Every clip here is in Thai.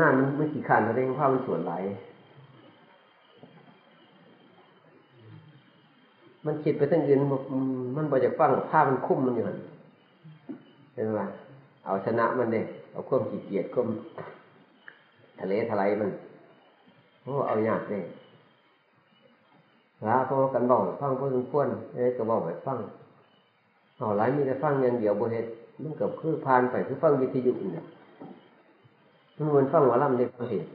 นานมันไม่ขี่ขันอะไรภาพมันส่วนไหล มันคิดไปทั้งอื่นมันบ่จากฟังภาพมันคุ้มมันอยู่เห็นไหมเอาชนะมันเด้เอาควมขี้เกียจควมทะเลทลายมันโอ้เอายากเด้ลาพอกันบอกฟังพอสมควรเอ้ก็บอกไปฟังเอาหลายมีแต่ฟังอย่างเดียวบนเหตุมันกับคือพานไปคือฟังวิทยุเนี่ย มันมันฟังว่าล่ำเด็กเหตุ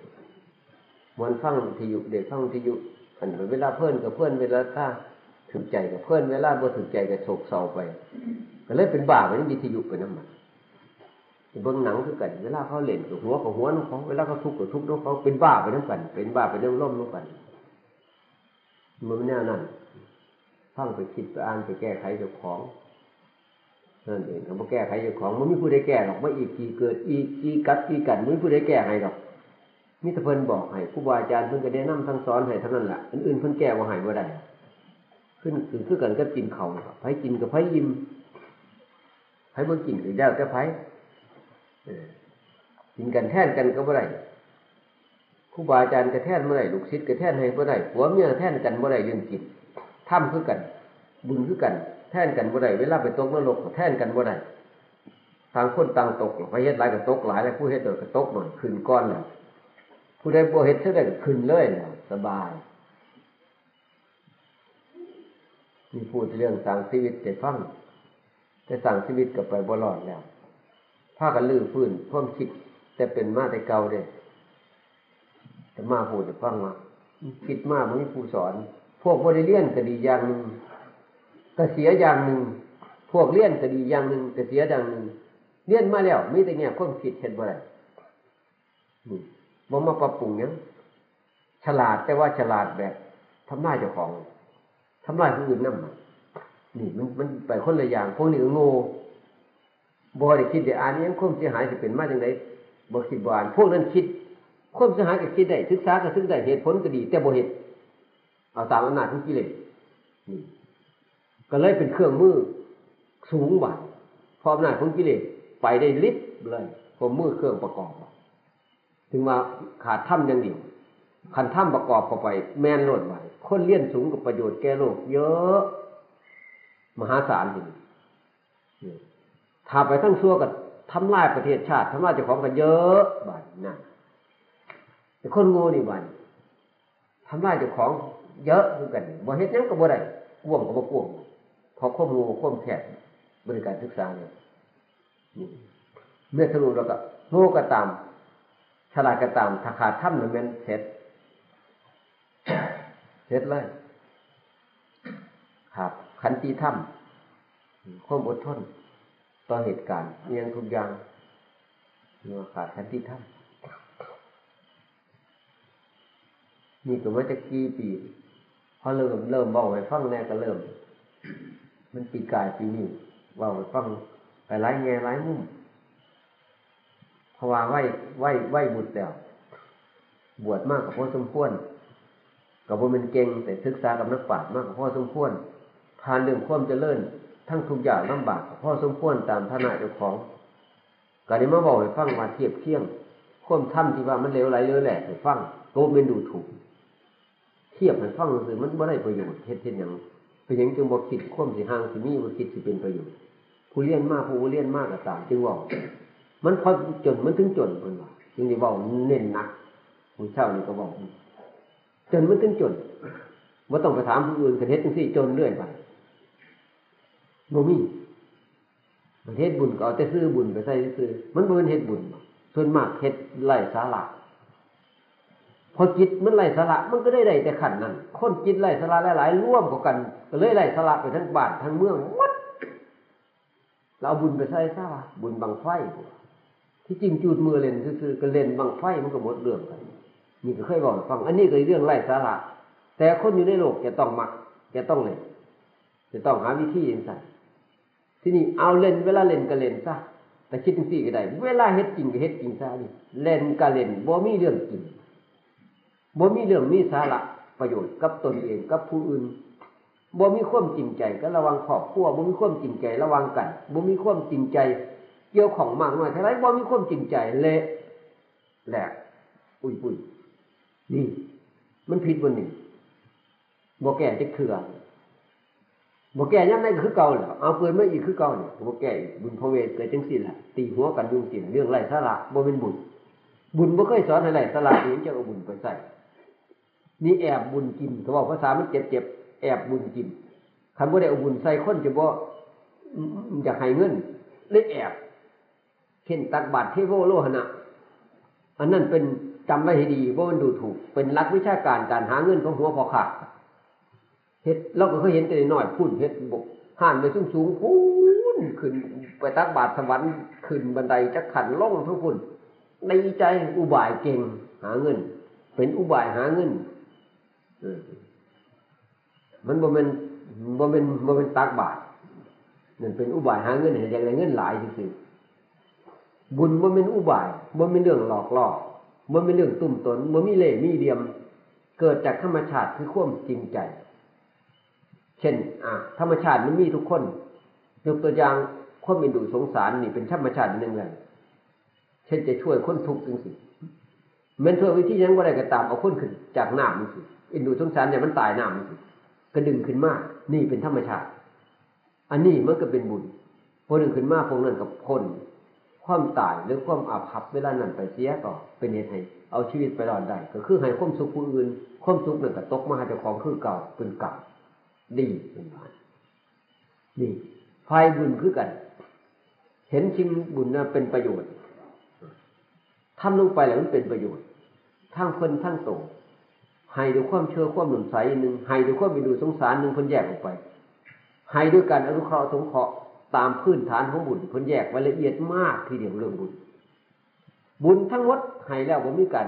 มันฟังวิยุเด็กฟังวิยุอันเวลาเพื่อนกับเพื่อนเวลาถ้าถึงใจกับเพื่อนเวลาบ่ถึงใจกับโศกเศร้าไปก็เลยเป็นบ้าไปนี่วิทยุไปน้ำมันเบิ้งหนังคือกันเวลาเขาเล่นกับหัวกับหัวน้องเขาเวลาเขาทุกข์กับทุกข์น้องเขาเป็นบ้าไปน้ำกัน เป็นบ้าไปน้ำร่มน้ำกันมันแน่นั่นฟังไปคิดไปอ่านไปแก้ไขเจ้าของ นั่นเองเขาบอกแก้ไขเจ้าของมันไม่ผู้ใดแก้หรอกไม่อีกทีเกิด อีกทีกัดทีกันไม่ผู้ใดแก้ให้หรอกมิตรเพิ่นบอกให้ผู้บาอาจารย์เพิ่นก็ได้นำทั้งสอนให้เท่านั้นแหละอื่นๆเพิ่นแก้ว่าให้ว่าได้ขึ้นคือคือกันก็กินเขาไผกินกับไผยิ้มไผบ่กินหรือแล้วแต่ไผกินกันแท่นกันก็บ่ได้ครูบาอาจารย์กระแท่นเมื่อไรลูกศิษย์กระแท่นให้เมื่อไรผัวเมียแท่นกันเมื่อไรเรื่องกินถ้ำคือกัน บุญคือกัน แท่นกันเมื่อไรเวลาไปตกนรกแท่นกันเมื่อไรทางคนต่างตกไปเฮ็ดหลายกับตกหลายแล้วผู้เฮ็ดโดยกับตกหน่อยขึ้นก้อนแล้วผู้ใดบ่เฮ็ดเท่าใดก็ขึ้นเลยแล้วสบายมีพูดเรื่องสั่งชีวิตแต่ฟังแต่สั่งชีวิตกับไปบ่รอดแล้วพากันลื้อฟื้นเพิ่มคิด แต่เป็นมาแต่เก่าเด้แต่มาพูดจะฟังมาคิดมากมันมีผู้สอน พวกบริเลียนก็ดีอย่างหนึ่ง ก็เสียอย่างหนึ่ง พวกเลี้ยนก็ดีอย่างหนึ่งก็เสียอย่างหนึ่งเลี้ยนมาแล้วมีแต่เงี้ยความคิดเห็นบ่ได้บ่มาปรับปรุงยังฉลาดแต่ว่าฉลาดแบบทำหน้าเจ้าของทำลายผู้อื่นนั่นนี่มันมันไปคนละอย่างพวกนี้ก็โง่บ่ได้คิดได้อ่านยังความเสียหายจะเป็นมาจังไดบ่คิดบ่อ่านพวกนั้นคิดความเสียหายก็คิดได้ศึกษาก็ศึกได้เหตุผลก็ดี แต่บ่เห็นเอาตามอำนาจของกิเลสนี่ ก็เลยเป็นเครื่องมือสูงบ่าพออำนาของกิเลสไปได้ลิบเลยผมมือเครื่องประกอบ ถึงมาขาดถ้ำอย่างเดียวขันถ้ำประกอบเข้าไป แม่นโลดไว้คนเลี้ยนสูงกับประโยชน์แก่โลก เยอะ มหาศาลจริงถ้าไปทั้งชั่วกับทำลายประเทศชาติทำลายเจ้าของกันเยอะบ้านนั่นแต่คนโง่นี่บ้านทำลายเจ้าของเยอะเหมือนกันบ่เฮ็ดยังก็บ่ได้กวงก็บ่กวง พราะข้อมูลข้อมแคบบริการศึกษาเนี่ยเมื่อสรุปเราก็โง่ก็ตามฉลาดก็ตามถ้าขาดถ้ำหนึ่งมันเสร็จเสร็จเลยครับขันตีถ้ำความอดทนต่อเหตุการณ์เอียงทุกอย่างเมื่อขาดขันตีถ้ำนี่ก็ว่าจะกี่ปีพอเริ่มเริ่มบอกไปฟังแน่ก็เริ่ม มันปีกายปีนี้ว่าไปฟังไปไล่แง่ไล่มุมเพราะว่าไหวไหวไหวบุตรแล้วบวชมากกับพ่อสมควรกับว่ามันเก่งแต่ศึกษากับนักปราชญ์มากกว่าพ่อสมควรผ่านเรื่องความเจริญทั้งทุกอย่างลำบากพ่อสมควรตามฐานะเจ้าของการนี้มาบอกให้ฟังมาเทียบเคียงควมถ้ำที่ว่ามันเลวไหลเลวแหลกให้ฟังโกเป็นดูถูก เทียบให้ฟังคือมันไม่ได้ประโยชน์เท็ดเท็ดอย่าง เป็นอย่างจึงบอกคิดควมสิห่างสิมีว่าคิดสิเป็นประโยชน์ผู้เลี้ยนมากผู้เลี้ยนมากก็ตามจึงบอกมันพอจนมันถึงจนคนว่าจึงได้บอกเน้นหนักผู้เช่านี่ก็บอกจนมันถึงจนว่าต้องไปถามผู้อื่นกันเฮ็ดจังสี่จนเรื่อยไปโมมีมันเฮ็ดบุญก็เอาแต่ซื้อบุญไปใส่ซื้อมันเป็นเฮ็ดบุญส่วนมากเฮ็ดไล่สาระ พอจิตมันไล่สาระมันก็ได้ได้แต่ขันนั้นคนจิตไล่สาระหลายๆร่วมกันก็เลยไล่สาระไปทั้งบ้านทั้งเมืองวัดเราบุญไปใส่ซะวะบุญบังไฟที่จริงจูดมือเล่นซื้อก็เล่นบังไฟมันก็หมดเรื่องกันนี่ก็เคยบอกฟัง อันนี้ก็เรื่องไร้สาระแต่คนอยู่ในโลกจะต้องมักจะต้องเล่นจะต้องหาวิธีอย่างไรที่นี่เอาเล่นเวลาเล่นก็เล่นซะแต่คิดถึงสี่ก็ได้ เวลาเฮ็ดจริงก็เฮ็ดจริงซะนี่เล่นก็เล่นบ่มีเรื่องจริง บ่มีเรื่องมีสาระประโยชน์กับตนเองกับผู้อื่นบ่มีความจริงใจก็ระวังครอบครัวบ่มีความจริงใจระวังกันบ่มีความจริงใจ เกี่ยวของมากน้อยเท่าไรบ่มีความจริงใจเละแหลกอุ้ยปุ้ยนี่ มันผิดบนนี่บ่แก่จะเถื่อบ่แก่ยังไงก็คือเก่าแหละเอาเปิดมาอีกคือเก่าเนี่ยบ่แก่บุญพระเวทเกิดจังสิ้นแหละตีหัวกันยุ่งสิ้นเรื่องไร้สาระบ่เป็นบุญ บุญบ่เคยสอนให้ไรสาระนี่จะเอาบุญไปใส่ นี่แอบบุญกินเขาบอกภาษามันเจ็บเจ็บแอบบุญกินคำว่าได้เอาบุญใส่คนจะบ่อยากให้เงินเลยแอบเช่นตักบาตรเทโวโลหณะอันนั้นเป็นจำไว้ให้ดีว่าะมันดูถูก เป็นลักวิชาการการหาเงินของหัวพอขาดเฮ็ดเราก็เคยเห็นแต่น้อยพูดเฮ็ดบกห่านไปสูงสูงพูนขึ้น ไปตักบาตรสวรรค์ขึ้นบันไดจักขันล่องทุกคนในใจอุบายเก่งหาเงิน เป็นอุบายหาเงิน มันบ่เป็นบ่เป็นบ่เป็นตักบาตรนั่นเป็นอุบายหาเงินเห็นอย่างไรเงินหลายสิบุญบ่เป็นอุบายบ่เป็นเรื่องหลอกล่อบ่เป็นเรื่องตุ่มตนบ่มีเล่มีเดียม เกิดจากธรรมชาติคือความจริงใจ เช่น อะธรรมชาติมันมีทุกคนยกตัวอย่างความเป็นดูสงสารนี่เป็นธรรมชาติหนึ่งเลยเช่นจะช่วยคนทุกข์จริงสิเมนช่วยวิธียังว่าได้ก็ตามเอาคนขึ้นจากหน้ำมันสิ อินดูสงสารเนี่ยมันตายน้ำมันสิกระดึงขึ้นมาก นี่เป็นธรรมชาติ อันนี้มันก็เป็นบุญพอดึงขึ้นมาพวกนั้นกับคนความตายหรือความอาภัพเวลานั้นไปเสียก็เป็นเหตุให้เอาชีวิตไปรอดได้ก็คือให้ความสุขผู้อื่นความสุขนั่นก็ตกมาหาเจ้าของคือเก่าเป็นเกรรมดีเป็นบานนี่ไฟบุญคือกัน เห็นชิมบุญนะเป็นประโยชน์ทำลงไปแล้วมันเป็นประโยชน์ทั้งคนทั้งโต ให้ด้วยความเชื่อความหนุนใสหนึ่งให้ด้วยความมีดูสงสารหนึ่งคนแยกออกไป ให้ด้วยการอนุเคราะห์สงเคราะห์ตามพื้นฐานของบุญคนแยกไว้ละเอียดมากทีเดียวเรื่องบุญ บุญทั้งหมดให้แล้วบ่มีการ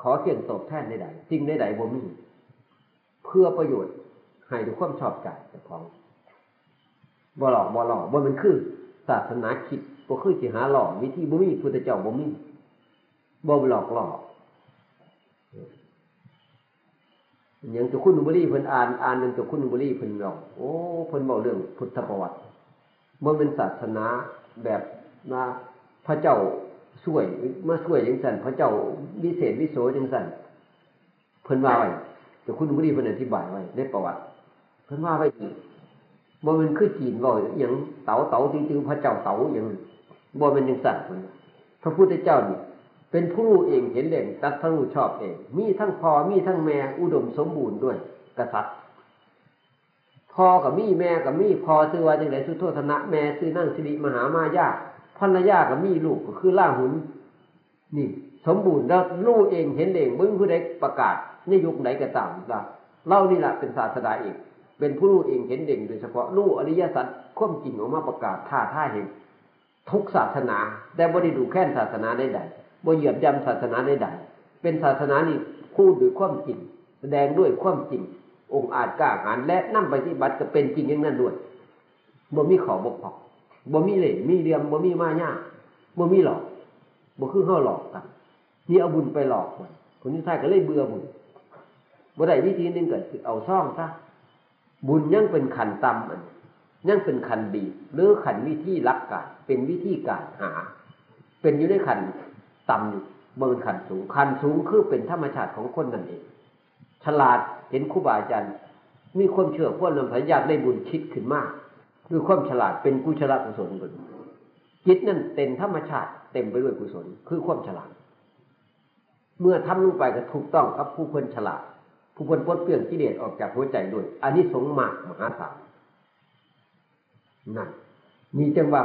ขอเกี่ยงตอบแทนใดๆจริงใดๆบ่มีเพื่อประโยชน์ให้ด้วยความชอบใจเจ้าของบ่หลอกบ่หลอกบ่มันคือศาสนาคิดบ่คือสิหาหลอกวิธีบ่มีพุทธเจ้าบ่มีบ่หลอกหลอก ย่างตัวคุณบุรีเพิ่นอ่านอ่านหนึ่งตัวคุณบุรีเพิ่นบอกโอ้เพิ่นบอกเรื่องพุทธประวัติมันเป็นศาสนาแบบมาพระเจ้าช่วยมาช่วยยังสันพระเจ้าวิเศษวิโสยังสันเพิ่นว่าไว้แต่คุณบุรีเพิ่นอธิบายไว้ในประวัติ เพิ่นว่าไว้อีกบ่มันคือจีนบ่อย่างเต๋าเต๋าจริงๆพระเจ้าเต๋าอย่างบ่เป็นยังสันพระพุทธเจ้านี่ เป็นผู้รู้เองเห็นเด่นตัดทั้งรู้ชอบเอง มีทั้งพ่อมีทั้งแม่อุดมสมบูรณ์ด้วยกษัตริย์พ่อกับมีแม่กับมีพ่อซื้อว่าจังไดสุโธธนะแม่ซื้อนั่งสิริมหามายาภรรยากับมีลูกก็คือล่าหุนนี่ สมบูรณ์แล้วรู้เองเห็นเองเมึงผู้ใดประกาศในยุคไหนก็ตามว่าเล่านี่แหละเป็นศาสดาเองเป็นผู้รู้เองเห็นเด่งโดยเฉพาะรู้อริยสัจควบจริงออกมาประกาศท่าท่าเห็นทุกศาสนาแต่บริดูแค่ศาสนาใดๆ บ่เหยียบย่ำศาสนาใดๆเป็นศาสนานี่พูดด้วยความจริง แสดงด้วยความจริง องค์อาจกล้าหาญและนั่ไปฏิบัติก็เป็นจริงอย่างนั้นด้วยบ่มีขอบกพร่องบ่มีเหล่มีเรียมบ่มีมาญาบ่มีหลอกบ่คือเฮาหลอกกันนี่เอาบุญไปหลอกคนคนที่ใช่ก็เลยเบื่อบุญบ่ได้วิธีนึงก็คือเอาซ่องซะบุญยังเป็นขันต่ำอันยังเป็นขันดีหรือขันวิธีรักการเป็นวิธีการหา เป็นอยู่ในขัน ต่ำอยู่บ่เป็นขันสูงขันสูงคือเป็นธรรมชาติของคนนั่นเอง ฉลาดเห็นครูบาอาจารย์มีความเชื่อพวกนำพยาติได้บุญคิดขึ้นมากด้วยความฉลาดเป็นกุศลกุศลบุญจิตนั่นเต็มธรรมชาติเต็มไปด้วยกุศล คือความฉลาด เมื่อทำลงไปก็ถูกต้องกับผู้คนฉลาด ผู้คนปลดเปลื้องกิเลสออกจากหัวใจด้วยอันนี้สงมากมหาศาลนั่นมีจังว่า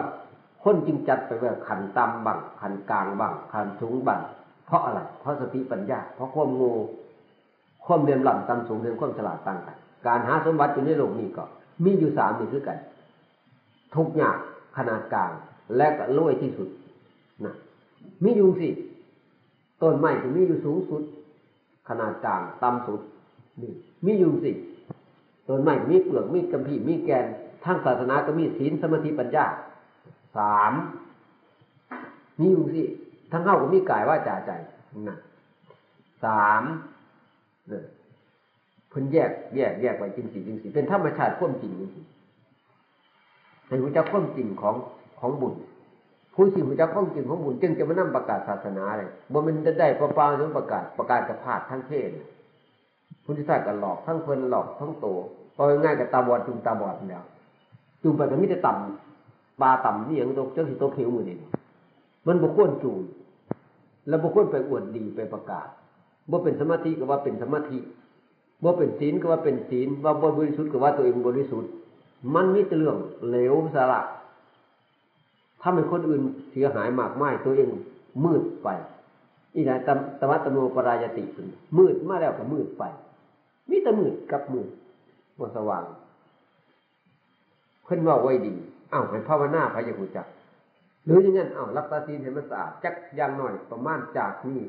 คนจึงจัดไปว่าขันต่ำบังขันกลางบังขันสูงบังเพราะอะไร เพราะสติปัญญา เพราะความง่ความเรียนลำต่ำสูงเรียนความฉลาดต่างกัน การหาสมบัติอยู่ในโลกนี้ก็มีอยู่สามนี่คือกัน ทุกอย่างขนาดกลาง และก็รวยที่สุดนะมีอยู่สิต้นไม้ที่มีอยู่สูงสุด ขนาดกลางต่ำสุดนี่มีอยู่สิต้นไม้มีเปลือกมีกำพีมีแกนทางศาสนาก็มีศีลสมาธิปัญญา สามมีอยู่สิทั้งเข้าก็มีกายว่าจ่าใจนะสามเพิ่ยพ้นแยกแยกแยกไว้จริงสิจริงสิเป็นธรรมชาติข้อมจริงจริงให้รู้จักข้อมจริงของของบุญผู้สิ่งผู้จักข้องจริงของบุญจึงจะมานั่งประกาศศาสนาเลยบ่มันจะได้ประปาจนประกาศประกาศกระพาดทั้งเทศพุทธิศาสตร์กันหลอกทั้งเพลินหลอกทั้งโตพอง่ายกับตาบอดจุงตาบอดแล้วจุงไปก็มิจะต่ำ ปลาต่ำนี่อย่างตกเจ้าสิโตเขียวมือนี่มันบุคคลจูงแล้วบุคคลไปอวดดีไปประกาศว่าเป็นสมาธิก็ว่าเป็นสมาธิว่าเป็นศีลก็ว่าเป็นศีลว่าบริสุทธิ์ก็ว่าตัวเองบริสุทธิ์ มันมีแต่เรื่องเหลวสาระถ้าเป็นคนอื่นเสียหายมากไม่ตัวเองมืดไปอีไหนตตมัตโนปรายติมืดมาแล้วก็มืดไปมีแต่มืดกับมืดบนสว่างเพิ่นว่าไว้ดี อ้าวให้ภาวนาพยากุจัก หรืออย่างนั้นอ้าวรักษาศีลให้มันสะอาดจักอย่างหน่อยประมาณจากนี้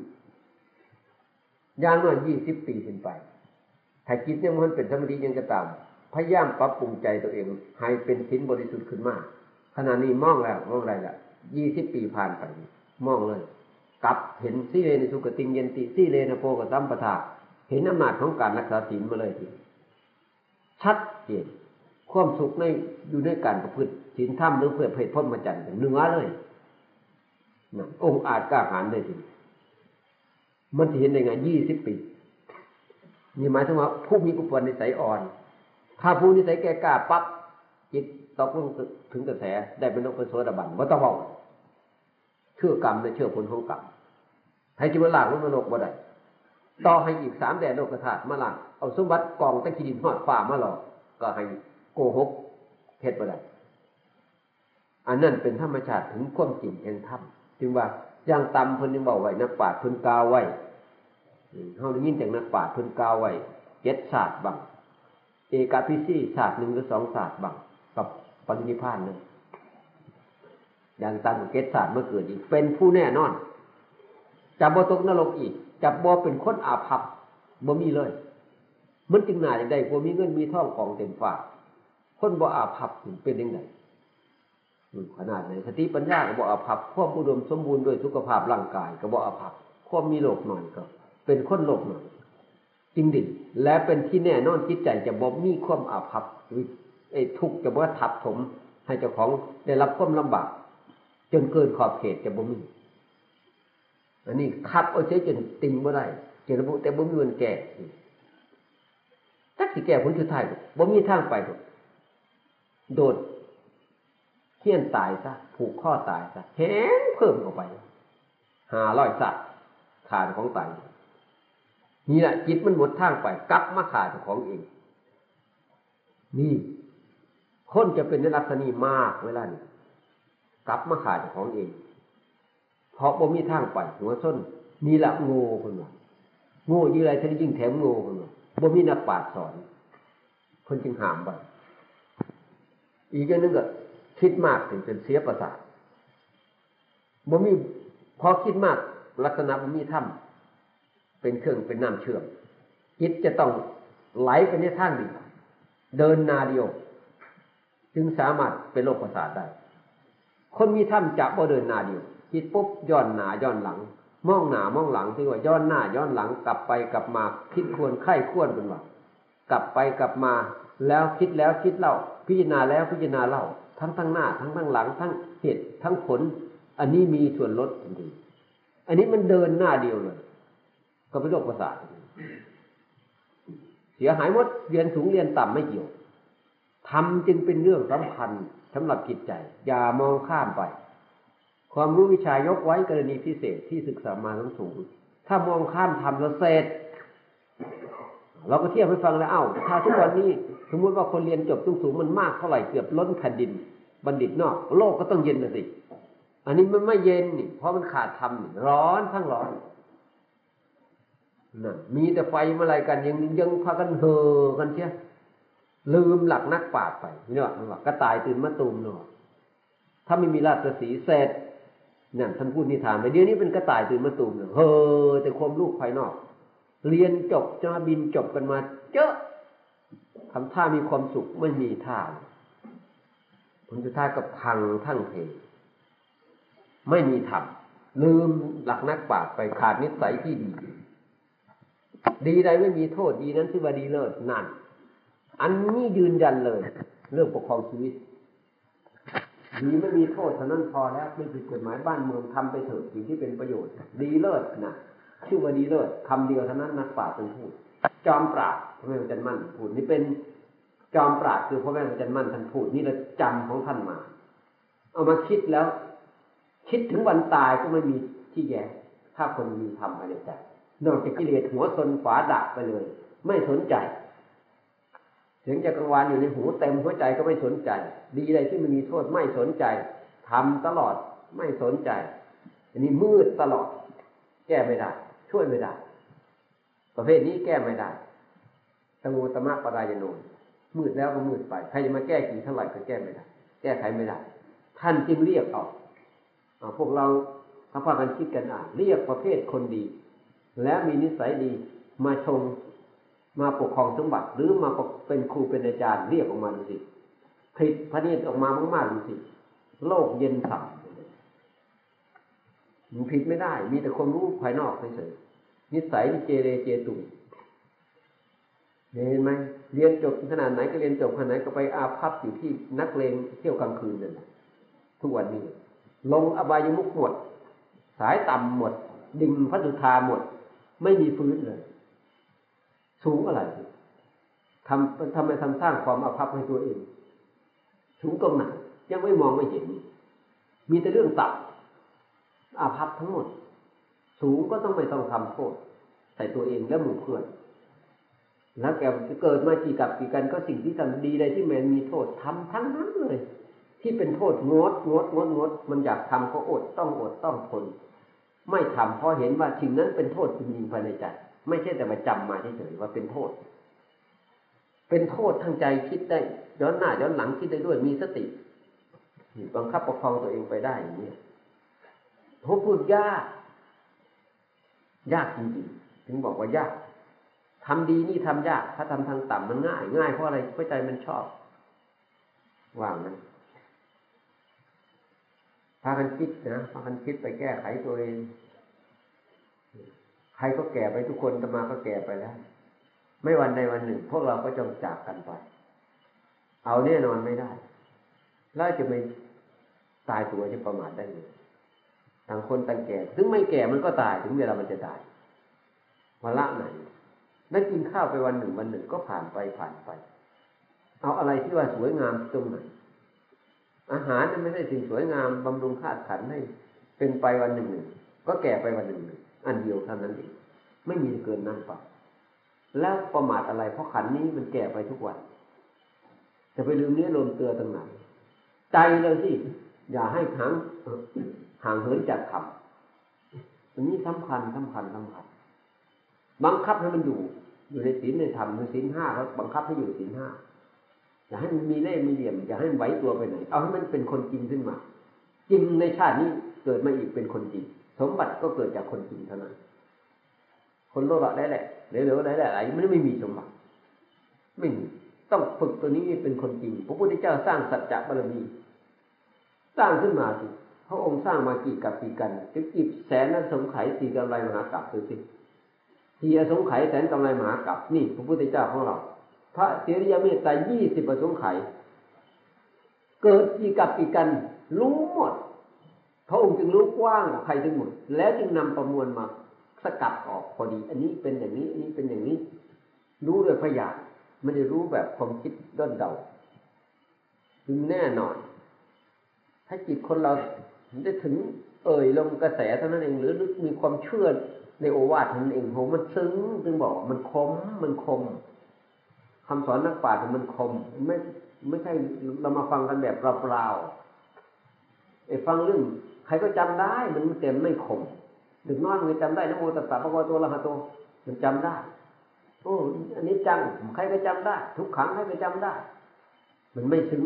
อย่างน้อยยี่สิบปีขึ้นไป ถ้าคิดเนี่ยมันเป็นสมาธิยังกระตาม พยายามปรับปรุงใจตัวเอง ให้เป็นสินบริสุทธิ์ขึ้นมาก ขณะนี้มองแล้วมองอะไรละยี่สิบปีผ่านไป มองเลย กลับเห็นสิเลนสุกติงเยนติสิเลนโปกตัมปทาเห็นอำนาจของการรักษาศีลมาเลยทีชัดเจน ความสุขในอยู่ในการประพฤติศีลธรรมหรือเพื่อเพศพ้นมาจันทร์เหนือเลยนะองค์อาจกล้าหาญได้ทีมันจะเห็นได้ไงยี่สิบปีนี่หมายถึงว่าผู้มีอุปนิสัยอ่อน ถ้าผู้นิสัยแก่กล้าปั๊บจิตตกลงถึงกระแสได้เป็นนกเป็นโสดาบันว่าต้องบอกเชื่อกรรมและเชื่อผลของกรรมให้จิตวิลางลงนรกบ่ได้ต่อให้อีกสามแดนโลกธาตุมาหล่างเอาสมบัติกองตะกี้ดินหอดฝ่ามาหลอกก็ให้ โกหกเพชรบ่ได้อันนั้นเป็นธรรมชาติถึงความจริงแห่งธรรมจึงว่าอย่างตำเพิ่นยังบอกไว้นักปราชญ์เพิ่นกาวไว้เฮาได้ยินจากนักปราชญ์เพิ่นกาวไว้เจ็ดศาสตร์บังเอกาพิซีศาสตร์หนึ่งหรือสองศาสตร์บังกับปรินิพานหนึ่งอย่างตามเกศศาสตร์เมื่อเกิดอีก เป็นผู้แน่นอนจับบ่ตกนรกอีกจับบ่เป็นคนอาภัพบ่มีเลย มันจึงหนาจะได้บ่มีเงินมีทองของเต็มฝาก คนบ่อาภัพเป็นยังไงขนาดไหนสติปัญญาก็บ่อกอภัพควบอุดมสมบูรณ์ด้วยสุขภาพร่างกายก็บ่อกอภัพควบมีโรคหน่อยก็ เป็นคนโรคหน่อยจริงดิและเป็นที่แน่นอนจิตใจจะบ่มีความอาภัพไอ้ทุกข์จะบ่ทับถม ให้เจ้าของได้รับความลำบากจนเกินขอบเขตจะบ่มีอันนี้ทับเอาเฉยจนติงบ่ได้เจระบุแต่บ่มีวันแก่ทักสิแก่ผลสุดท้ายบ่มีทางไป โดดเฮี้ยนตายซะผูกข้อตายซะแห้งเพิ่มเข้าไปหาร้อยสัตว์ขาดของตายนี่แหละจิตมันหมดทางไปกลับมาขาดของเอง นี่คนจะเป็นในลักษณะนี้มากเวลานี้กลับมาขาดของเอง เพราะบ่มีทางไปหัวส้นนี่แหละโง่คนว่าโง่ยิ่งไรท่านยิ่งแถมโง่คนว่าบ่มีนักปราชญ์สอนคนจึงหามไป อีกอย่างนึงก็คิดมากถึงจนเสียประสาทบ่มีพอคิดมากลักษณะบ่มีถ้ำเป็นเครื่องเป็นน้ำเชื่อมจิตจะต้องไหลไปในทางดีเดินนาเดียว จึงสามารถเป็นโรคประสาทได้ คนมีถ้ำจะบ่เดินนาเดียวจิตปุ๊บย้อนหนาย้อนหลังมองหนามองหลังที่ว่าย้อนหน้าย้อนหลังกลับไปกลับมาคิดควรไข้ควรเป็นว่ากลับไปกลับมา แล้วคิดแล้วคิดเล่า พิจารณาแล้วพิจารณาเล่า ทั้งทั้งหน้า ทั้งทั้งหลัง ทั้งเหตุทั้งผล อันนี้มีส่วนลดทันทีอันนี้มันเดินหน้าเดียวเลย ก็เป็นโรคประสาทเสียหายหมดเรียนสูงเรียนต่ำไม่เกี่ยวทำจึงเป็นเรื่องสำคัญสำหรับจิตใจ อย่ามองข้ามไป ความรู้วิชายกไว้กรณีพิเศษที่ศึกษามาทั้งสูง ถ้ามองข้ามทำแล้วเสร็จ เราก็เทียบให้ฟังแล้วเอ้าถ้าทุกวันนี้สมมติว่าคนเรียนจบสูงๆมันมากเท่าไหร่เกือบล้นแผ่นดิน บัณฑิตนอก โลกก็ต้องเย็นนะสิอันนี้มันไม่เย็นนี่เพราะมันขาดธรรมร้อนทั้งร้อนนะมีแต่ไฟมาอะไรกันยังยังพากันเฮอกันเชียลืมหลักนักปราชญ์ไปเนี่ยมันว่ากระต่ายตื่นมาตูมเนาะถ้าไม่มีราชสีเสร็จเนี่ยท่านพูดนิทานไปเดี๋ยวนี้เป็นกระต่ายตื่นมาตูมเนาะเฮอแต่ความลูกภายนอก เรียนจบจะมาบินจบกันมาเจอะทำท่ามีความสุขไม่มีท่าผลสุดท้ายก็พังทั้งเพไม่มีธรรมลืมหลักนักปราชญ์ไปขาดนิสัยที่ดี ดีใดไม่มีโทษดีนั้นที่ว่าดีเลิศนั่น อันนี้ยืนยันเลย เรื่องปกครองชีวิตดีไม่มีโทษเท่านั้นพอแล้วไม่ผิดกฎหมายบ้านเมืองทำไปเถอะสิ่งที่เป็นประโยชน์ ดีเลิศนะ ชื่อว่าดีเลิศคำเดียวเท่านั้นนักปราชญ์เป็นพูดจอมปราบพระแม่จันมั่นพูดนี่เป็นจอมปราบคือพระแม่จันมั่นท่านพูดนี่เราจำของท่านมา เอามาคิดแล้ว คิดถึงวันตายก็ไม่มีที่แย่ถ้าคนมีธรรมภายในใจนอกจากกิเลสหัวซนขวาดับไปเลย ไม่สนใจเสียงจักรวาลอยู่ในหูเต็มหัวใจก็ไม่สนใจ ดีอะไรที่มันมีโทษไม่สนใจทำตลอดไม่สนใจ อันนี้มืดตลอด แก้ไม่ได้ ช่วยไม่ได้ ประเภทนี้แก้ไม่ได้ตังูตมะปรายโนมืดแล้วก็มืดไป ใครจะมาแก้กี่เท่าไหร่ก็แก้ไม่ได้ แก้ไขไม่ได้ ท่านจึงเรียกออกพวกเราถ้าพากันคิดกันอ่านเรียกประเภทคนดี แล้วมีนิสัยดีมาชงมาปกครองสมบัติ หรือมาเป็นครูเป็นอาจารย์เรียกออกมาดูสิผลิตพระเนตรออกมามากๆดูสิ โลกเย็นสับมันผิดไม่ได้ มีแต่คนรู้ภายนอกเฉยๆ นิสัยเจเรเจตุเห็นไหมเรียนจบขนาดไหนก็เรียนจบขนาดไหนก็ไปอาภัพอยู่ที่นักเลงเที่ยวกลางคืนนั่นทุกวันนี้ ลงอบายมุกหมด สายต่ำหมด ดิ่งพัฒธาหมด ไม่มีฟื้นเลย สูงอะไรทำทำไมทำสร้างความอาภัพให้ตัวเอง สูงตรงไหนยังไม่มองไม่เห็น มีแต่เรื่องต่ำอาภัพทั้งหมด สูงก็ต้องไม่ต้องทำโทษใส่ตัวเองและหมู่เพื่อนแล้วแกเกิดมากี่กับกี่กันก็สิ่งที่ทำดีใดที่แมนมีโทษทำทั้งนั้นเลย ที่เป็นโทษงดงดงดงดมันอยากทำก็อดต้องอดต้องทน ไม่ทำเพราะเห็นว่าสิ่งนั้นเป็นโทษจริงๆภายในใจไม่ใช่แต่มาจำมาเฉยๆว่าเป็นโทษ เป็นโทษทางใจคิดได้ย้อนหน้าย้อนหลังคิดได้ด้วยมีสติบังคับประคองตัวเองไปได้อย่างนี้ผมพูดยาก ยากจริงๆ ถึงบอกว่ายากทำดีนี่ทำยาก ถ้าทำทางต่ำมันง่าย ง่ายเพราะอะไรเพราะใจมันชอบว่างมันพากันคิดนะพากันคิดไปแก้ไขตัวเอง ใครก็แก่ไปทุกคนตมาก็แก่ไปแล้ว ไม่วันใดวันหนึ่ง พวกเราก็จงจากกันไป เอาแน่นอนไม่ได้ แล้วจะไม่ตายตัวจะประมาทได้เลย ต่างคนต่างแก่ ถึงไม่แก่มันก็ตายถึงเวลามันจะตายวันละไหนนั่งกินข้าวไปวันหนึ่งวันหนึ่งก็ผ่านไปผ่านไป เอาอะไรที่ว่าสวยงามตรงไหน อาหารนั้นไม่ใช่สิ่งสวยงามบำรุงธาตุขันให้เป็นไปวันหนึ่งหนึ่งก็แก่ไปวันหนึ่งหนึ่งอันเดียวเท่านั้นเองไม่มีเกินนั่นไปแล้วประมาทอะไรเพราะขันนี้มันแก่ไปทุกวัน จะไปลืมเนื้อลมเตือตรงไหนใจเลยสิ อย่าให้หังห่างเหินจากธรรมอันนี้สำคัญสำคัญสำคัญ บังคับให้มันอยู่ อยู่ในศีลในธรรมในศีลห้าแล้วบังคับให้อยู่ศีลห้าอย่าให้มันมีเล่ห์มีเหลี่ยมอย่าให้มันไหวตัวไปไหน เอาให้มันเป็นคนจริงขึ้นมา จริงในชาตินี้เกิดมาอีกเป็นคนจริง สมบัติก็เกิดจากคนจริงเท่านั้น คนโลภได้แหละเหลวๆได้แหละอะไรมันไม่มีสมบัติไม่มีต้องฝึกตัวนี้เป็นคนจริง พระพุทธเจ้าสร้างสัจจะบารมี สร้างขึ้นมาสิ พระองค์สร้างมากี่กับกี่กันถึงอีกแสนนั้นสงไขสี่กำไรมหากรัปดูสิสี่อสงไขยแสนกำไรมหากรัปนี่พระพุทธเจ้าของเรา พระเสรียเมตตรยี่สิบอสงไขยเกิดกี่กับกี่กัน รู้หมด พระองค์จึงรู้กว้างกว่าใครทั้งหมด แล้วจึงนำประมวลมาสกัดออกพอดี อันนี้เป็นอย่างนี้ อันนี้เป็นอย่างนี้ รู้โดยพยานไม่ได้รู้แบบความคิดด้นเดาจึงแน่นอน ถ้าจิตคนเราได้ถึงเอ่ยลมกระแสเท่านั้นเองหรือมีความเชื่อในโอวาทนั้นเองโหมันซึ้งจึงบอกมันคมมันคมคำสอนนักปราชญ์มันคม ไม่ไม่ใช่เรามาฟังกันแบบเปล่าๆไอ้ฟังเรื่องใครก็จำได้มันเต็มไม่คมดึกน้อยมันจำได้นะโมตัสสะพระวะโตละหะโตมันจำได้โอ้อันนี้จังใครก็จำได้ ทุกขังใครก็จำได้ มันไม่ซึ้ง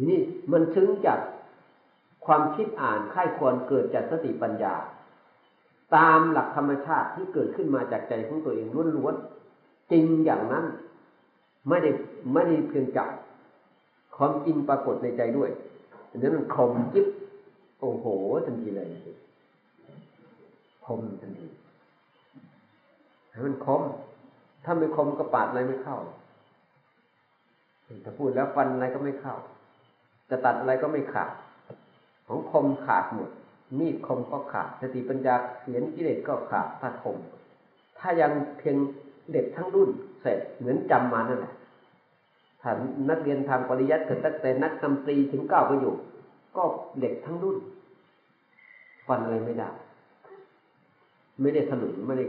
ทีนี้มันซึ้งจากความคิดอ่านค่ายควรเกิดจากสติปัญญา ตามหลักธรรมชาติที่เกิดขึ้นมาจากใจของตัวเองล้วนๆจริงอย่างนั้น ไม่ได้ไม่ได้เพียงจับความจริงปรากฏในใจด้วยอันนั้นมันคมจิ๊บโอ้โหทันทีเลยคมทันทีให้มันคม ถ้าไม่คมก็ปาดอะไรไม่เข้าถ้าพูดแล้วฟันอะไรก็ไม่เข้า จะตัดอะไรก็ไม่ขาด ของคมขาดหมด มีดคมก็ขาด สติปัญญาเขียนกิเลสก็ขาดถ้าคม ถ้ายังเพียงเด็กทั้งรุ่นเสร็จเหมือนจำมานั่นแหละถ้านักเรียนทางปริยัติเกิดตั้งแต่นักดำตรีถึงเก้าประโยคก็เด็กทั้งรุ่นฟันอะไรไม่ได้ ไม่ได้ถลุงไม่ได้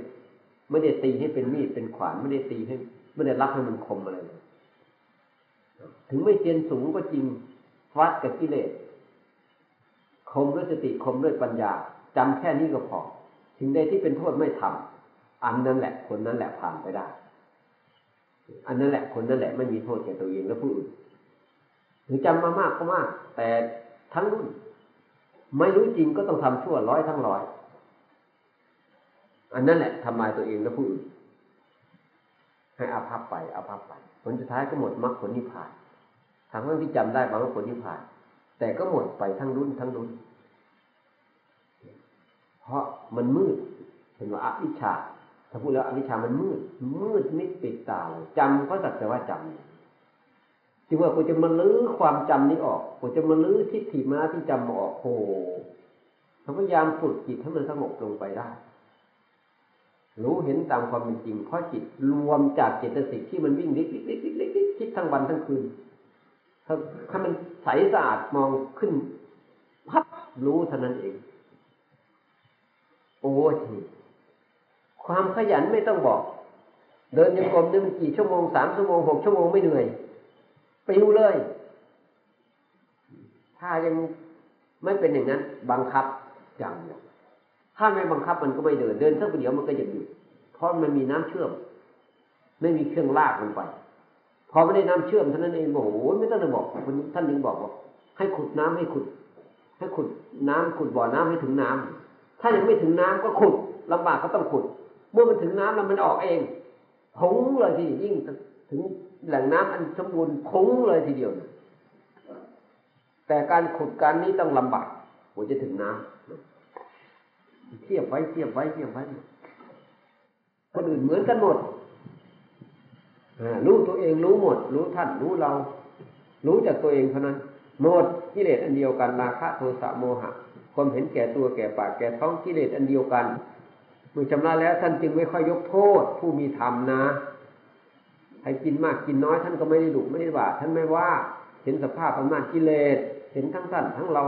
ไม่ได้ตีให้เป็นมีดเป็นขวานไม่ได้ตีให้ ไม่ได้รับให้มันคมอะไรเลยถึงไม่เรียนสูงก็จริง ฟัดกับกิเลสคมด้วยสติคมด้วยปัญญาจำแค่นี้ก็พอถึงใดที่เป็นโทษไม่ทำอันนั้นแหละคนนั้นแหละผ่านไปได้ อันนั้นแหละคนนั้นแหละไม่มีโทษแก่ตัวเองและผู้อื่นหรือจำมามากก็มาก แต่ทั้งรุ่น ไม่รู้จริงก็ต้องทำชั่วร้อยทั้งร้อย อันนั้นแหละทำลายตัวเองและผู้อื่น ให้อาภัพไปอาภัพไป ผลสุดท้ายก็หมดมรรคผลนิพพาน ทั้งเรื่องที่จำได้บางผลนิพพาน แต่ก็หมดไปทั้งรุ่นทั้งรุ่น เพราะมันมืด เห็นว่าอวิชชาถ้าพูดแล้วอวิชชามันมืด มืดมิดปิดตาเลยจำก็สักแต่ว่าจำจึงว่ากูจะมาลื้อความจำนี้ออกกูจะมาลื้อทิฏฐิมาที่จำมาออกโอ้พยายามฝึกจิตให้มันสงบลงไปได้ รู้เห็นตามความเป็นจริงเพราะจิตรวมจากเจตสิกที่มันวิ่งลิกลิกลิกลิกลิกลิกคิดทั้งวันทั้งคืน ถ้าถ้ามันใสสะอาดมองขึ้น พับรู้เท่านั้นเอง โอ้ทีความขยันไม่ต้องบอก เดินยังกรมนี่มันกี่ชั่วโมงสามชั่วโมงหกชั่วโมงไม่เหนื่อยไปดูเลย ถ้ายังไม่เป็นอย่างนั้น บังคับอย่างเดียวถ้าไม่บังคับมันก็ไม่เดิน เดินสักประเดี๋ยวมันก็จะหยุดเพราะมันมีน้ำเชื่อม ไม่มีเครื่องลากมันไป พอไม่ได้น้ำเชื่อมเท่านั้นเองโอ้โหไม่ต้องเลยบอกคนท่านยังบอกว่าให้ขุดน้ำให้ขุด ให้ขุดน้ำขุดบ่อน้ำให้ถึงน้ำถ้ายังไม่ถึงน้ำก็ขุดลำบากก็ต้องขุด เมื่อมันถึงน้ำแล้วมันออกเองผงเลยทียิ่งถึงแหล่งน้ำอันสมบูรณ์ผงเลยทีเดียวแต่การขุดการนี้ต้องลำบากกว่าจะถึงน้ำเทียบไว้เทียบไว้เทียบไว้คนอื่นเหมือนกันหมด รู้ตัวเองรู้หมด รู้ท่านรู้เรา รู้จากตัวเองเท่านั้นหมดกิเลสอันเดียวกันราคะโทสะโมหะความเห็นแก่ตัวแก่ปากแก่ท้องกิเลสอันเดียวกันเมื่อชำระแล้วท่านจึงไม่ค่อยยกโทษ ผู้มีธรรมนะให้กินมากกินน้อยท่านก็ไม่ได้ดุไม่ได้ว่าท่านไม่ว่าเห็นสภาพอำนาจกิเลส เห็นทั้งท่านทั้งเรา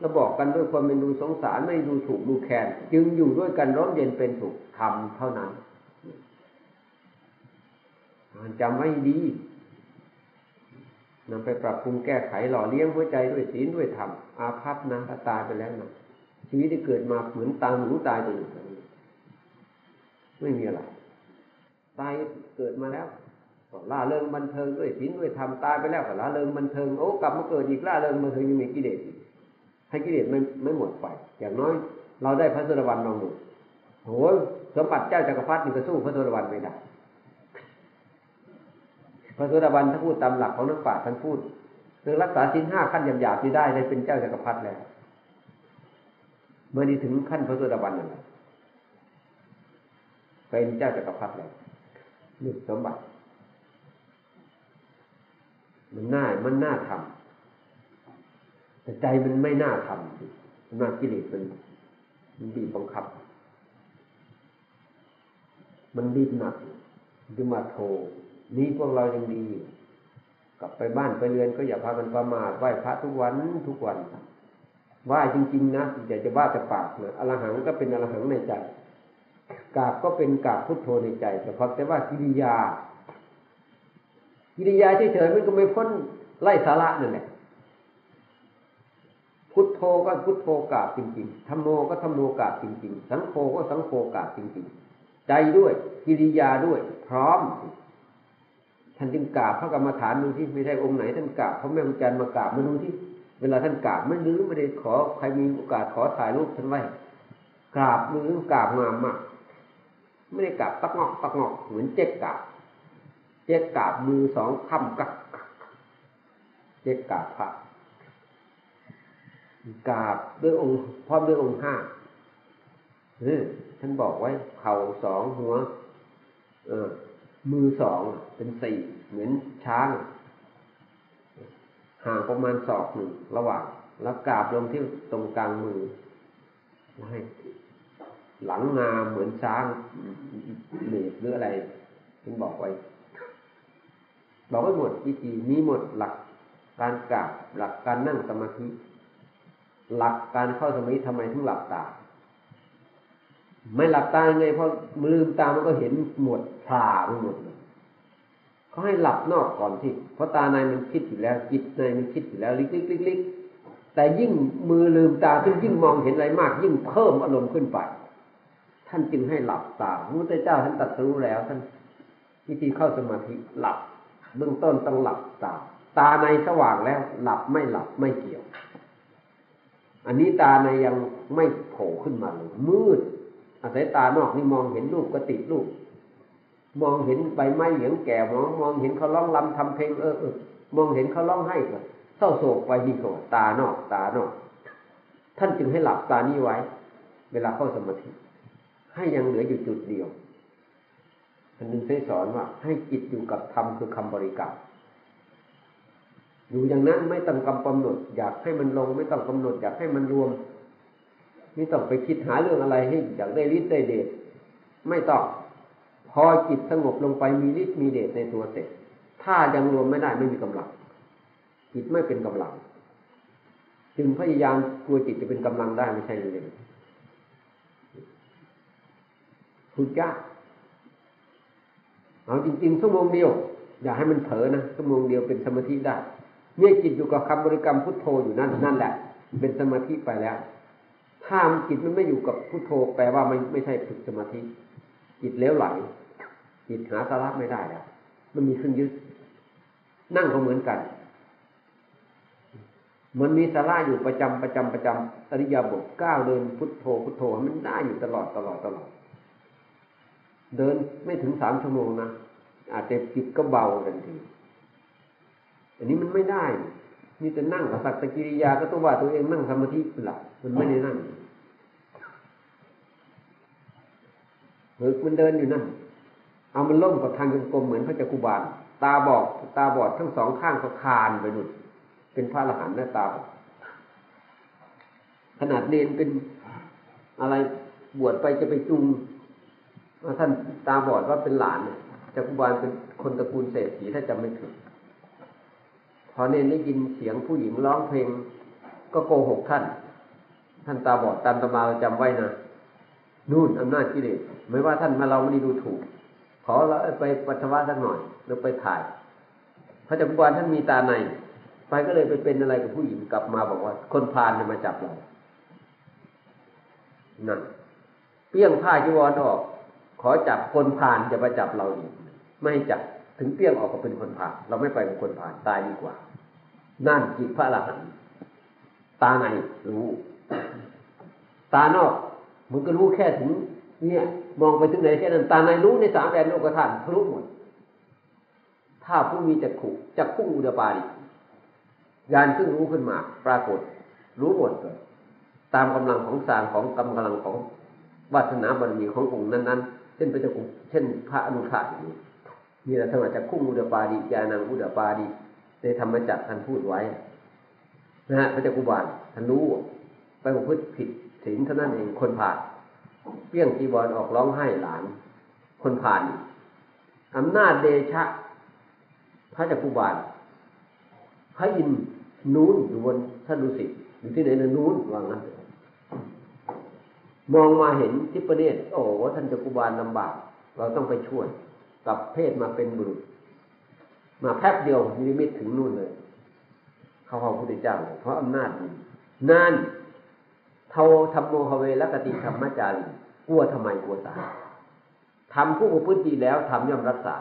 เราบอกกันด้วยความเป็นดูสงสารไม่ดูถูกดูแคลนจึงอยู่ด้วยกันร้อนเย็นเป็นสุขทำเท่านั้น จำไว้ดีนำไปปรับปรุงแก้ไขหล่อเลี้ยงหัวใจด้วยศีลด้วยธรรมอาภัพนะถ้าตายไปแล้วนะชีวิตที่เกิดมาเหมือนตาหนูตายตัวหนึ่งไม่มีอะไรตายเกิดมาแล้วก็ล่าเริงบันเทิงด้วยศีลด้วยธรรมตายไปแล้วก็ล่าเริงบันเทิงโอ้กลับมาเกิดอีกล่าเริงบันเทิงยังมีกิเลสอีกให้กิเลสไม่ไม่หมดไป อย่างน้อย เราได้พระสุรวันลองดูโหสมบัติเจ้าจักรพรรดินี่ก็สู้พระสุรวันไม่ได้ ระสุรวันถ้าพูดตามหลักของนักปราชญ์ท่านพูดเรื่องรักษาสิ้นห้าขั้นหยาบๆที่ได้ได้เป็นเจ้าจักรพรรดิแล้วเมื่อนี้ถึงขั้นพระสุรวันนั่นแหละเป็นเจ้าจักรพรรดิแล้วนี่สมบัติ มันน่ามันน่าทำแต่ใจมันไม่น่าทำมันกิเลสมันมันบีบบังคับ มันบีบหนักจึงมาโท นี่พวกเรายังดีกลับไปบ้านไปเรือนก็อย่าพากันประมาทไหว้พระทุกวันทุกวันไหว้จริง ๆ นะอย่าจะว่าจะปากนะอรหังก็เป็นอรหังในใจกาบก็เป็นกาบพุทโธในใจแต่พอแต่ว่ากิริยา กิริยาเฉยๆมันก็ไม่พ้นไล่สาระนั่นแหละพุทโธก็พุทโธกาบจริงๆธรรมโมก็ธรรมโมกาบจริง ๆ สังโฆก็สังโฆกาบจริง ๆ ใจด้วย กิริยาด้วย พร้อม ท่านจึงกราบพระกรรมฐานดูที่ไม่ใช่องค์ไหนท่านกราบพระแม่ครูจันทร์มากราบมาดูที่เวลาท่านกราบไม่ลืมไม่ได้ขอใครมีโอกาสขอถ่ายรูปท่านไว้กราบมือกราบงามมาก ไม่ได้กราบตักงอกตักงอกเหมือนเจ๊กกราบเจ๊กกราบมือสองคำกักเจ๊กกราบพระกราบด้วยองค์พร้อมด้วยองค์ห้าเออท่านบอกไว้เข่าสองหัว เออ มือสองเป็นสี่เหมือนช้างห่างประมาณศอกหนึ่งระหว่าง แล้วกราบลงที่ตรงกลางมือให้หลังงาเหมือนช้างเหน็บหรืออะไรท่บอกไว้ บอกไว้หมดวิธีมีหมดหลักการกราบหลักการนั่งสมาธิ หลักการเข้าสมาธิทำไมถึงหลับตา ไม่หลับตาไงเพราะลืมตามันก็เห็นหมดผ่าไปหมดเขาให้หลับนอกก่อนที่เพราะตาในมันคิดอยู่แล้ว จิตในมันคิดอยู่แล้วลิกลิกลิกลิกแต่ยิ่งมือลืมตาขึ้นยิ่งมองเห็นอะไรมาก ยิ่งเพิ่มอารมณ์ขึ้นไป ท่านจึงให้หลับตาพระพุทธเจ้าท่านตรัสรู้แล้วท่านวิธีเข้าสมาธิหลับ เบื้องต้นต้องหลับตา ตาในสว่างแล้ว หลับไม่หลับไม่เกี่ยว อันนี้ตาในยังไม่โผล่ขึ้นมาเลยมืด อาศัยตานอกนี่มองเห็นรูปก็ติดรูป มองเห็นใบไม้เหลืองแก่มองมองเห็นเขาร้องลำทำเพลงเออเออมองเห็นเขาร้องไห้ก็เศร้าโศกไปนี่ก็ตานอกตานอก ท่านจึงให้หลับตานี้ไว้ เวลาเข้าสมาธิให้ยังเหลืออยู่จุดเดียวท่านนึงได้สอนว่า ให้จิตอยู่กับธรรมคือคำบริกรรมอยู่อย่างนั้นไม่ต้องกำกำหนด อยากให้มันลง ไม่ต้องกำหนด อยากให้มันรวม ไม่ต้องไปคิดหาเรื่องอะไรให้อยากได้ฤทธิ์ได้เดชไม่ต้อง พอจิตสงบลงไปมีฤทธิ์มีเดชในตัวเสร็จ ถ้ายังรวมไม่ได้ไม่มีกำลัง จิตไม่เป็นกำลัง จึงพยายามกลัวจิตจะเป็นกำลังได้ไม่ใช่เลยคุณยากเอาจริงๆชั่วโมงเดียว อย่าให้มันเผลอนะชั่วโมงเดียวเป็นสมาธิได้ เมื่อจิตอยู่กับคำบริกรรมพุทโธอยู่นั่นนั่นแหละ เป็นสมาธิไปแล้ว ถ้าจิตมันไม่อยู่กับพุทโธแปลว่าไม่ไม่ใช่ฝึกสมาธิ จิตเลี้ยวไหล จิตหาสาระไม่ได้แล้วมันมีเครื่องยึด นั่งก็เหมือนกัน มันมีสาระอยู่ประจำประจำประจำอริยบทก้าวเดินพุทโธพุทโธมันได้อยู่ตลอดตลอดตลอด เดินไม่ถึงสามชั่วโมงนะอาจจะจิตก็เบาทันที อันนี้มันไม่ได้ มีแต่นั่งกับสักตะกิริยาก็ต้องว่าตัวเองนั่งสมาธิหลับมันไม่ได้นั่งหรือมันเดินอยู่นั่นเอามันล่มกับทางยงกลมเหมือนพระจักรุบาล ตาบอกตาบอดทั้งสองข้างก็คานไปหนุดเป็นพระอรหันต์หน้าตาขนาดเนนเป็นอะไรบวชไปจะไปจุงท่านตาบอดว่าเป็นหลานเนี่ยจักรุบาลเป็นคนตระกูลเศรษฐีถ้าจำไม่ผิด อเนนได้ยินเสียงผู้หญิงร้องเพลง ก็โกหกท่าน ท่านตาบอดตามตมาจำไว้นะนู่นอำนาจกิเลสไม่ว่าท่านมาเราไม่ได้ดูถูก ขอเราไปปัสสาวะสักหน่อยหรือไปถ่ายพระจักรวาลท่านมีตาในไปก็เลยไปเป็นอะไรกับผู้หญิงกลับมาบอกว่า คนพาลมาจับเรานั่นเปี้ยงผ้าจีวรออก ขอจับคนพาลจะมาจับเราอีกไม่จับถึงเปี้ยงออกก็เป็นคนพาลเราไม่ไปเป็นคนพาลตายดีกว่า นั่นจิตพระอรหันต์ตาในรู้ ตานอกมันก็รู้แค่ถึง เนี่ย มองไปถึงไหนแค่นั้น ตาในรู้ในสามแดนโลกธาตุรู้หมด ถ้าผู้มีจักขุจักขุอุดปาดิยานซึ่งรู้ขึ้นมา ปรากฏ รู้หมดเลยตามกำลังของสารของกำลังของวาสนาบารมีขององค์นั้นๆ เช่นพระเจ้าคุเช่นพระอนุชาอย่างนี้นี่แหละธรรมจักขุอุดปาดิยานังอุดปาดิ ในธรรมจักรท่านพูดไว้นะฮะพระเจ้ากุบาลท่านรู้ไปประพฤติผิดศีลเท่านั้นเองคนผ่านเปี้ยงจีบอลออกร้องไห้หลาน คนผ่านอำนาจเดชะ พระจักรุบาลพระอินนูนอยู่บนท่านดุสิตอยู่ที่ไหนนะนูนวางั้นมองมาเห็นทิพเนตโอ้ท่านจักรุบาลลำบาก เราต้องไปช่วยกับเพศมาเป็นบุรุษ มาแป๊บเดียวนิมิตถึงนู่นเลย เขาพระพุทธเจ้าเพราะอำนาจนั่นเทาธรรมโมหเวรกติธรรมจารีกลัวทำไมกลัวตายทำผู้ประพฤติดีแล้วทำย่อมรักษา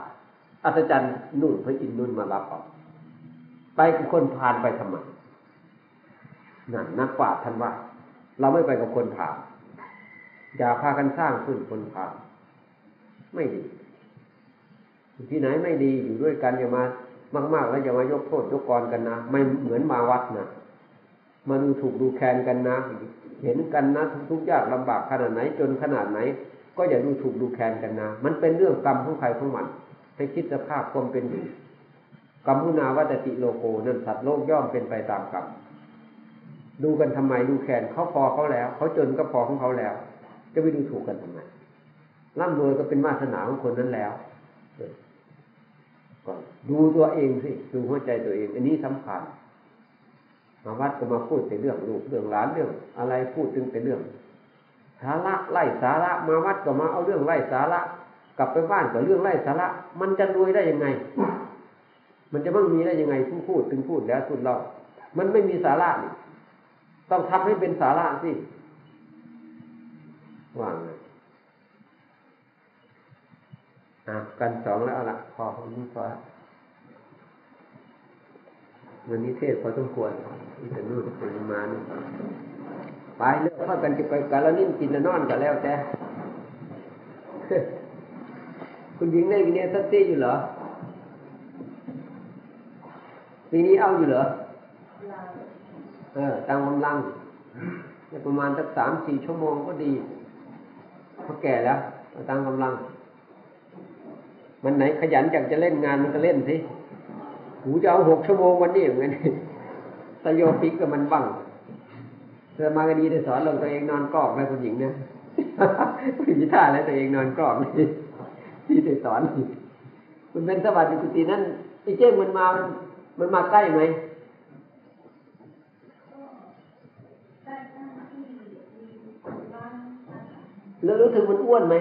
อัศจรรย์นุ่นพระอินนุ่นมารับออกไปกับคนผ่านไปทำไมนั่นนักปราชญ์ท่านว่า เราไม่ไปกับคนผ่านอย่าพากันสร้างขึ้นคนผ่านไม่ดี ที่ไหนไม่ดีอยู่ด้วยกันอย่ามามาก ๆ แล้วอย่ามายกโทษยกกรกันนะไม่เหมือนมาวัดนะมาดูถูกดูแคลนกันนะ เห็นกันนะทุกข์ยากลำบากขนาดไหนจนขนาดไหน ก็อย่าดูถูกดูแคลนกันนะ มันเป็นเรื่องกรรมของใครของมันให้คิดสภาพความเป็นอยู่กรรมุนาวัตติโลโกนั่นสัตว์โลกย่อมเป็นไปตามกรรมดูกันทำไมดูแขนเขาพอเขาแล้วเขาจนก็พอของเขาแล้ว จะไปดูถูกกันทำไมร่ำรวยก็เป็นวาสนาของคนนั้นแล้วก่อ ดูตัวเองสิดูหัวใจตัวเอง อันนี้สำคัญมาวัดก็มาพูดแต่เรื่องลูกเรื่องหลานเรื่อง อะไรพูดถึงแต่เรื่อง สาระไล่สาระมาวัดก็มาเอาเรื่องไล่สาระ กลับไปบ้านก็เรื่องไล่สาระ มันจะรวยได้ยังไง มันจะมั่งมีได้ยังไงผู้พูดถึงพูดแล้วพูดเล่ามันไม่มีสาระนี่ต้องทำให้เป็นสาระสิว่างเลย อะกันสองแล้วเอาละพอวันนี้พอวันนี้เทศพอสมควรที่จะนู่นปริมาณไปเลิกเข้ากันจะไปกันแล้วนิ่มกินแล้วนอนกันแล้วแต่คุณหญิงได้กินเนี่ยสักตี้อยู่เหรอปีนี้เอาอยู่เหรอ เออตามกำลังประมาณสักสามสี่ชั่วโมงก็ดีพราะแก่แล้วตามกำลัง มันไหนขยันอยากจะเล่นงานมันก็เล่นสิหูจะเอาหกชั่วโมงวันนี้เหมือนกันสยโยปิกกับมันบ้างเธอมาก็ดีได้สอนลงตัวเองนอนกอกนะคุณหญิงนะไม่มีท่าแล้วตัวเองนอนกอกนี่ที่ได้สอนคุณเป็นสวัสดิ์กุฏินั่นไอ้เจ้งมันมา มันมาใกล้ไหมแล้วรู้สึกมันอ้วนไหม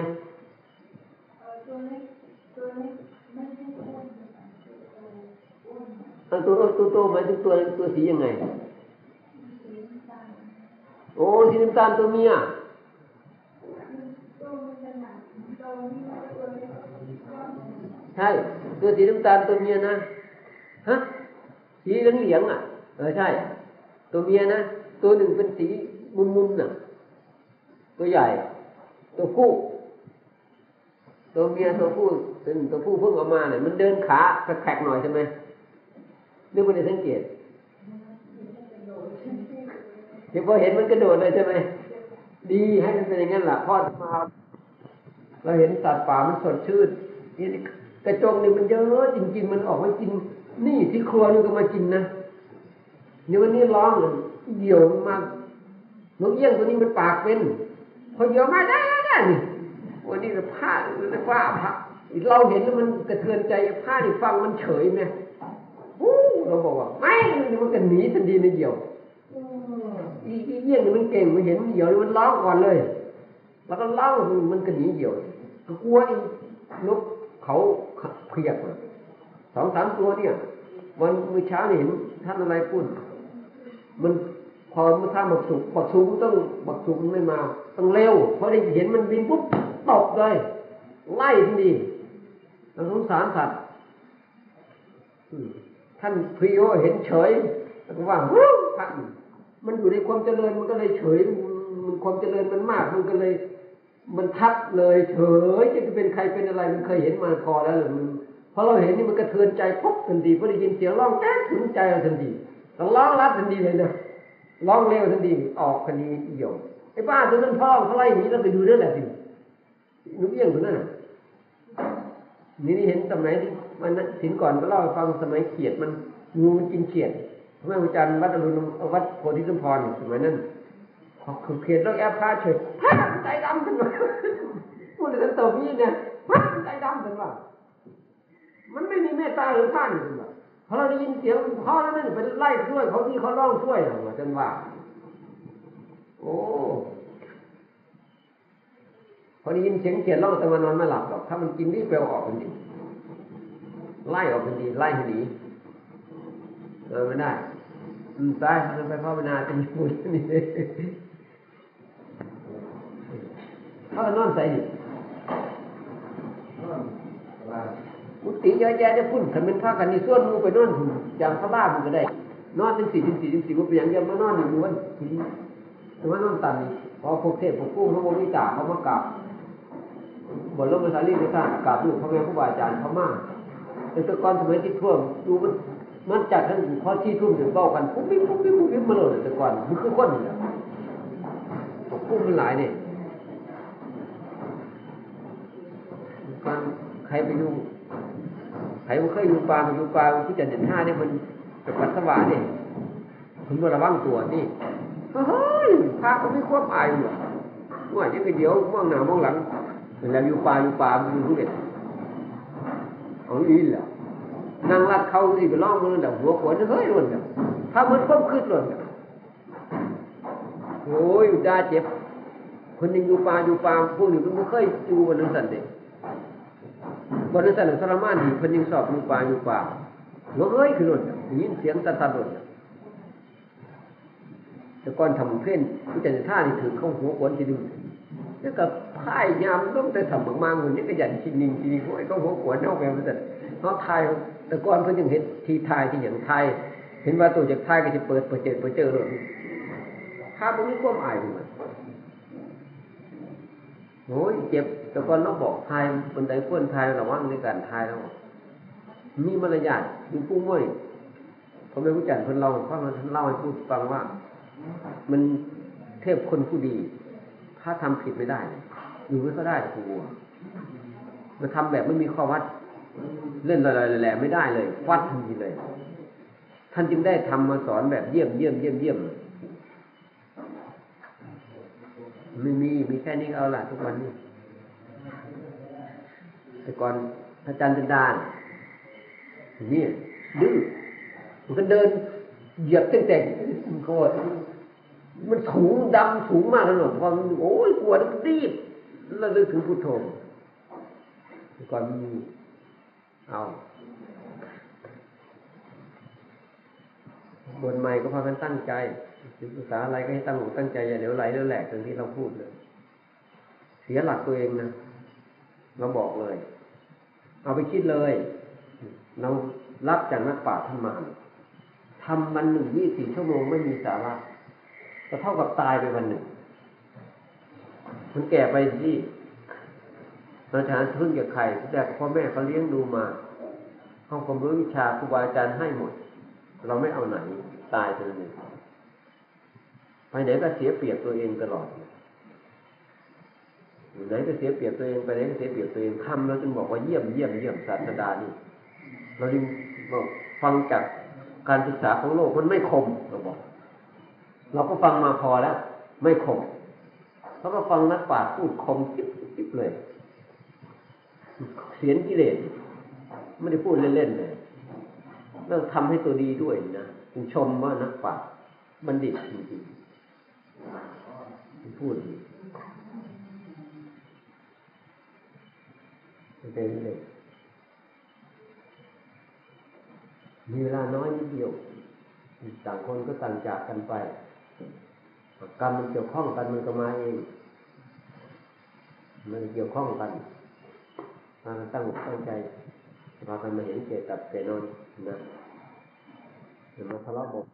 ตัวตัวโตหมายถึงตัวตัวสียังไง โอ้สีน้ำตาลตัวเมียใช่ตัวสีน้ำตาลตัวเมียนะฮะสีเหลืองเหลืองอะเออใช่ ตัวเมียนะตัวหนึ่งเป็นสีมุนมุนน่ะ ตัวใหญ่ ตัวผู้ตัวเมียตัวผู้ เป็นตัวผู้เพิ่งออกมาเนี่ยมันเดินขากระแทกหน่อยใช่ไหมนึกไม่ได้สังเกตเดี๋ยวพอเห็นมันกระโดดเลยใช่ไหมดีให้มันเป็นอย่างนั้นแหละพ่อมาเราเห็นสัตว์ป่ามันสดชื่นนี่กระจงนี่มันเยอะจริง ๆ มันออกมากิน นี่ที่ครัวนี่ก็มากินนะเดี๋ยววันนี้ร้องเดี่ยวมานกเอี้ยงตัวนี้มันปากเป็นพอเยอะมาได้ได้นี่วันนี้เราผ้าเราผ้าผ้า เราเห็นแล้วมันกระเทือนใจผ้านี่ฟังมันเฉยไหมเราบอกว่าไม่มันก็หนีทันทีในเดียวอีเอี้ยงนี่มันเก่งมันเห็นเดียวมันร้องก่อนเลย แล้วก็ร้องมันก็หนีเดียวก็กลัวไอ้นกเขาเพียกสองสามตัวเนี่ย วันเมื่อเช้านี่เห็นท่านอะไรพูดมันพอมาถ้าบักสุกบักสุกต้องบักสุกมันไม่มา ต้องเร็วพอได้เห็นมันบินปุ๊บตบเลยไล่ทันที เราสงสารสัตว์ท่านพิโอเห็นเฉยแล้วก็ว่าท่านมันอยู่ในความเจริญมันก็เลยเฉย มันความเจริญมันมาก มันก็เลย มันทักเลยเฉยจะเป็นใครเป็นอะไร มันเคยเห็นมาพอแล้วหรือมันพอเราเห็นนี่มันกระเทือนใจปุ๊บทันทีพอได้ยินเสียงร้องแจ๊ถึงใจเราทันทีเราร้องรัดทันทีเลยนะร้องเร็วทันทีออกคดีเอี่ยวไอ้บ้าตัวนั้นพ่อเขาไล่หนีเราไปดูนั่นแหละสินุกเอี้ยงตัวนั้น นี่นี่เห็นสมัยที่มันถินก่อนก็เล่าฟังสมัยเขียดมันงูมันกินเขียดพระอาจารย์วัดอรุณวัดโพธิสมพรสมัยนั้นพอคือเขียดแล้วแอบพาเฉยพาใจดำขึ้นมาพูดถึงตัวนี้เนี่ยพาใจดำขึ้นมามันไม่มีเมตตาหรือท่านขึ้นมาพอเราได้ยินเสียงพ่อแล้วนั่นไปไล่ช่วยเขาที่เขาร้องช่วยเราจนว่า โอ้ พอได้ยินเสียงเขียนร้องแต่มันนอนไม่หลับหรอก ถ้ามันกินนี่เปลวออกเป็นดีไล่ออกเป็นดีไล่ให้หนีเออไม่ได้อืมตายมันไปพ่อพนาเป็นมูลนี่เขานอนใส่กุฏิเยอะแยะได้พุ่นขันเป็นผ้ากันนี่ส่วนมูไปนอนอย่างพระบ้ามันก็ได้ นอนเป็นสี่สิบสี่สิบสี่มันเป็นอย่างเดียวมานอนอยู่วันแต่ว่านอนตันนี่พอพวกเทพพวกกู้พระโมนิจ่าเขามากราบ บนโลกภาษาลีภาษากราบลูกพระแม่ครูบาอาจารย์เขามาแต่ตะกอนสมัยที่ท่วมดูมันมันจัดทั้งพอที่ทุ่มถึงเบ้ากันปุ๊บปิ๊บปุ๊บปิ๊บปุ๊บปิ๊บมาเลยต่ก่อนมันคือคนนี่พวกกู้มันหลายเนี่ยการใครไปดูรมันเคยอยู่ป่ามันอยู่ป่าผู้จัดเด่นท่าเนี่ยมันกับปัสสาวะเนี่ยคุณมาระวังตัวนี่เฮ้ยพระก็ไม่ควบอายหรอกว่าจะไปเดี๋ยวมองหน้ามองหลัง เวลาอยู่ป่าอยู่ป่ามันอยู่ทุกเรศเอาอีหล่ะนั่งรัดเขาสิไปล่องมือเดี๋ยวหัวขวนเฮ้ยล่นเดี๋ยวถ้ามันควบคืดหล่นเดี๋ยวโอ้ยอยู่ดาเจ็บ คนยังอยู่ป่าอยู่ป่าพวกนี้มันไม่เคยอยู่วันนั้นสันเด็กวันนั้นสันหรือทรมานดีคนยังสอบอยู่ป่าอยู่ป่าหัวเฮ้ยคือหล่นยินเสียงตัดตัดหล่นแต่ก่อนทำเพ่นผู้จัดท่านี่ถือเข้าหัวขวนทีนึง แล้วก็พ่ายยามต้องแต่ทำมากๆเหมือนนี่ก็ยันชินนิงชินนิงไอ้ก็หัวขวนเอาไปมันสันเขาไทยแต่ก่อนเพิ่นยังเห็นทีไทยที่อย่างไทย เห็นว่าตัวจากไทยก็จะเปิดเปิดเจอเปิดเจอเลยภาพพวกนี้ความอายมันโอ้ยเจ็บแต่ก่อนเราบอกไทยคนใดคนทยระวังในการทยแล้วมีมารยาทอยู่ผู้ม่วยเขาไม่รู้จักคนเราเพราะมันเล่าให้พูดฟังว่า มันเทพคนผู้ดี ถ้าทำผิดไม่ได้อยู่ไม่ก็ได้ครูมันทำแบบไม่มีข้อวัด เล่นลอยๆแหล่ไม่ได้เลยฟัดทันทีเลย ท่านจึงได้ทำมาสอนแบบเยี่ยมเยี่ยมเยี่ยมเยี่ยมไม่มีมีแค่นี้เอาละทุกวันนี้แต่ก่อนอาจารย์จันดานนี่ดื้อมันก็เดินเหยียบตั้งแต่มันก็ มันสูงดำสูงมากเลยหรอกพอโอ้ยปวดมันรีบแล้วลึกถึงพุทโธก่อนมีเอาบนใหม่ก็พากันตั้งใจศึกษาอะไรก็ให้ตั้งอกตั้งใจอย่าเดี๋ยวไหลเดี๋ยวแหลกอย่างที่เราพูดเลย เสียหลักตัวเองนะเราบอกเลย เอาไปคิดเลย เรารับจากนักปราชญ์ท่านมาทำมันหนึ่งยี่สี่ชั่วโมงไม่มีสาระ ก็เท่ากับตายไปวันหนึ่ง มันแก่ไปที่เราจะหาพึ่งจากใครแต่พ่อแม่เขาเลี้ยงดูมาห้องความรู้วิชาครูบาอาจารย์ให้หมด เราไม่เอาไหนตายไปเลยไปไหนก็เสียเปรียบตัวเองตลอดไหนก็เสียเปรียบตัวเองไปไหนก็เสียเปรียบตัวเองทำเราจึงบอกว่าเยี่ยมเยี่ยมเยี่ยมศาสดานี่เราจึงบอกฟังจากการศึกษาของโลกมันไม่คมเราบอก เราก็ฟังมาพอแล้ว ไม่คมแล้วก็ฟังนักปราชญ์พูดคมจิ๊บจิ๊บเลย เสียนกิเลสไม่ได้พูดเล่นๆเลยแล้วทำให้ตัวดีด้วยนะคุณชมว่านักปราชญ์บัณฑิตจริงๆพูดเป็นเลยมีเวลาน้อยนิดเดียว ต่างคนก็ต่างจากกันไป กรรมมันเกี่ยวข้องกันมันก็มาเอง มันเกี่ยวข้องกันมาตั้งตั้งใจมากันมาเห็นเจตับเจนนนะมาทะเลาะบอก